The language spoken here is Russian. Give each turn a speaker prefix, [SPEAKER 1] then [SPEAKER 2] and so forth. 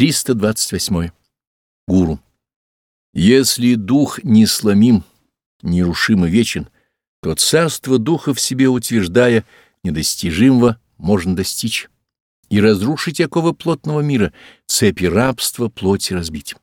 [SPEAKER 1] 328. Гуру. Если дух не сломим, нерушим и вечен, то царство духа в себе утверждая недостижимого можно достичь и разрушить оковы плотного мира, цепи рабства плоти разбить.